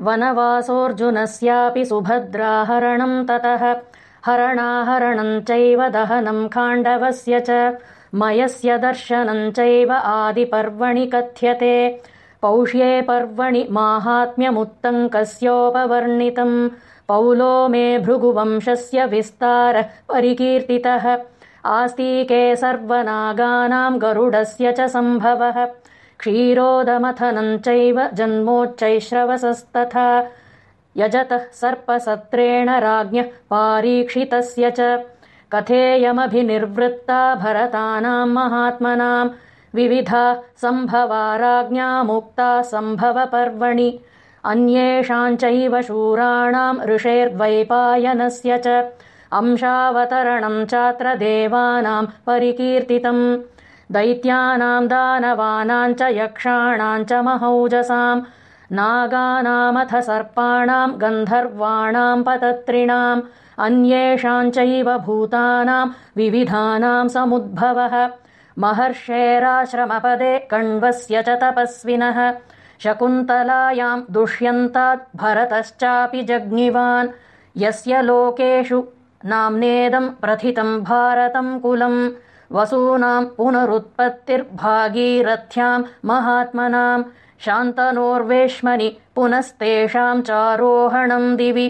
वनवासोऽर्जुनस्यापि सुभद्राहरणम् ततः। हरणाहरणम् चैव दहनम् खाण्डवस्य च। मयस्य दर्शनम् चैव आदिपर्वणि कथ्यते। पौष्ये पर्वणि माहात्म्यमुत्तङ्कस्योपवर्णितम् पौलो मे भृगुवंशस्य विस्तारः परिकीर्तितः। आस्तीके सर्वनागानाम् गरुडस्य च सम्भवः क्षीरोदमथनम् चैव जन्मोच्चैश्रवसस्तथा यजतः सर्पसत्रेण राज्ञः पारीक्षितस्य च। कथेयमभिनिर्वृत्ता भरतानाम् महात्मनाम् विविधा सम्भवा राज्ञामुक्ता सम्भवपर्वणि। अन्येषाम् चैव शूराणाम् ऋषेर्द्वैपायनस्य च। अंशावतरणम् चात्र देवानाम् परिकीर्तितम् दैत्यानाम् दानवानाम् च यक्षाणाम् च महौजसाम् नागानामथ सर्पाणाम् गन्धर्वाणाम् पतत्रिणाम् अन्येषाम् चैव भूतानाम् विविधानाम् समुद्भवः। महर्षेराश्रमपदे कण्वस्य च तपस्विनः। शकुन्तलायाम् दुष्यन्तात् भरतश्चापि जग्निवान्। यस्य लोकेषु नाम्नेदम् प्रथितम् भारतम् कुलम् वसूनाम् पुनरुत्पत्तिर्भागीरथ्याम् महात्मनाम् शान्तनोर्वेश्मनि पुनस्तेषाम् चारोहणम् दिवि